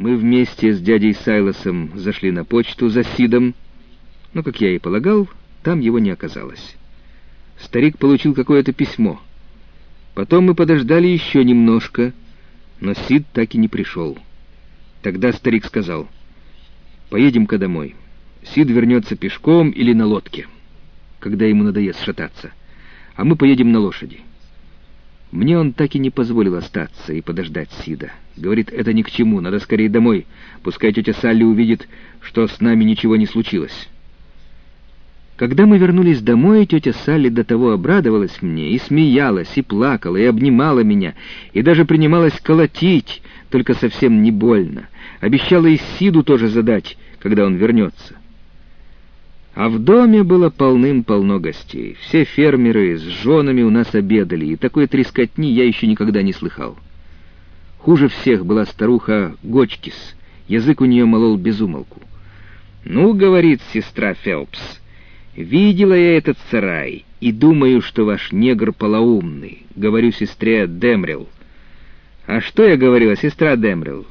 Мы вместе с дядей Сайлосом зашли на почту за Сидом, но, как я и полагал, там его не оказалось. Старик получил какое-то письмо. Потом мы подождали еще немножко, но Сид так и не пришел. Тогда старик сказал, «Поедем-ка домой. Сид вернется пешком или на лодке, когда ему надоест шататься, а мы поедем на лошади». Мне он так и не позволил остаться и подождать Сида. Говорит, это ни к чему, надо скорее домой. Пускай тетя Салли увидит, что с нами ничего не случилось. Когда мы вернулись домой, тетя Салли до того обрадовалась мне, и смеялась, и плакала, и обнимала меня, и даже принималась колотить, только совсем не больно. Обещала и Сиду тоже задать, когда он вернется. А в доме было полным-полно гостей. Все фермеры с женами у нас обедали, и такой трескотни я еще никогда не слыхал. Хуже всех была старуха Гочкис. Язык у нее молол безумолку. «Ну, — говорит сестра Фелпс, — видела я этот сарай, и думаю, что ваш негр полоумный. Говорю сестре Демрил. А что я говорила, сестра Демрил?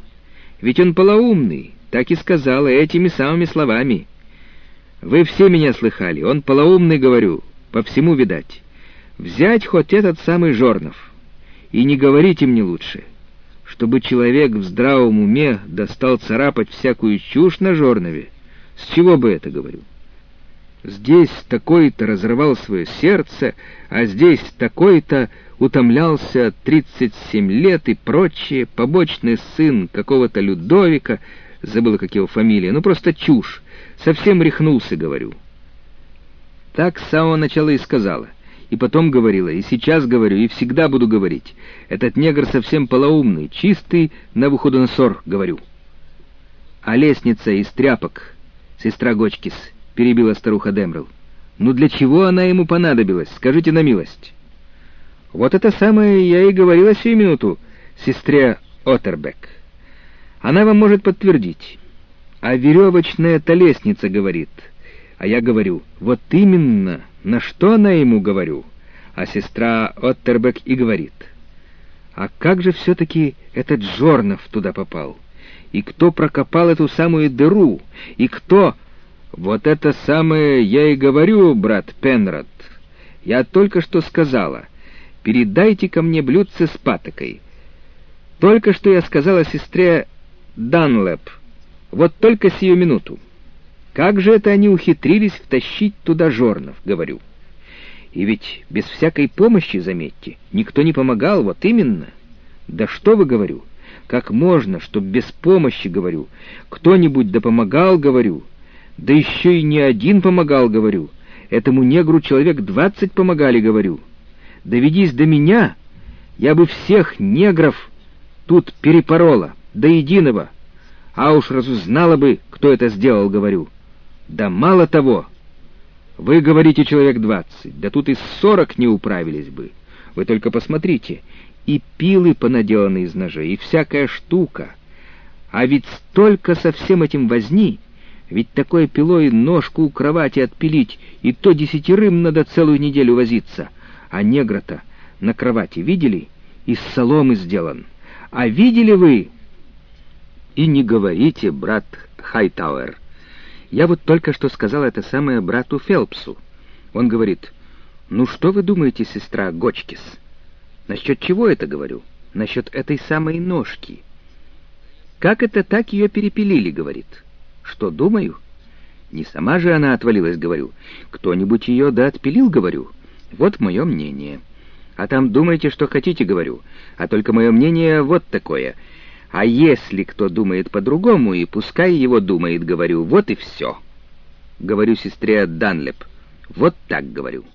Ведь он полоумный, так и сказала этими самыми словами». Вы все меня слыхали, он полоумный, говорю, по всему видать. Взять хоть этот самый Жорнов. И не говорите мне лучше, чтобы человек в здравом уме достал царапать всякую чушь на Жорнове. С чего бы это, говорю? Здесь такой-то разрывал свое сердце, а здесь такой-то утомлялся 37 лет и прочее, побочный сын какого-то Людовика, забыла, как его фамилия, ну просто чушь. Совсем рехнулся, говорю. Так с самого начала и сказала. И потом говорила, и сейчас говорю, и всегда буду говорить. Этот негр совсем полоумный, чистый Навуходоносор, говорю. А лестница из тряпок, сестра Гочкис, перебила старуха Демрел. Ну для чего она ему понадобилась, скажите на милость? Вот это самое я и говорила сию минуту, сестре Отербек. Она вам может подтвердить. А веревочная-то лестница говорит. А я говорю, вот именно, на что она ему говорю. А сестра Оттербек и говорит. А как же все-таки этот Жорнов туда попал? И кто прокопал эту самую дыру? И кто... Вот это самое я и говорю, брат Пенрод. Я только что сказала. Передайте ко мне блюдце с патокой. Только что я сказала сестре Данлэп, вот только сию минуту. Как же это они ухитрились втащить туда жорнов, говорю. И ведь без всякой помощи, заметьте, никто не помогал, вот именно. Да что вы, говорю, как можно, чтоб без помощи, говорю, кто-нибудь да помогал, говорю, да еще и не один помогал, говорю, этому негру человек двадцать помогали, говорю. Доведись до меня, я бы всех негров тут перепорола, до единого, а уж разузнала бы, кто это сделал, говорю. Да мало того, вы говорите человек двадцать, да тут и сорок не управились бы. Вы только посмотрите, и пилы понаделаны из ножей, и всякая штука. А ведь столько со всем этим возни, ведь такой пилой ножку у кровати отпилить, и то десятерым надо целую неделю возиться. А негра-то на кровати видели? Из соломы сделан. А видели вы, и не говорите, брат Хайтауэр. Я вот только что сказал это самое брату Фелпсу. Он говорит, ну что вы думаете, сестра Гочкис? Насчет чего это говорю? Насчет этой самой ножки. Как это так ее перепилили, говорит. Что думаю? Не сама же она отвалилась, говорю. Кто-нибудь ее да отпилил, говорю. Вот мое мнение. А там думайте, что хотите, говорю. А только мое мнение вот такое — а если кто думает по-другому, и пускай его думает, говорю, вот и все. Говорю сестре Данлеп, вот так говорю.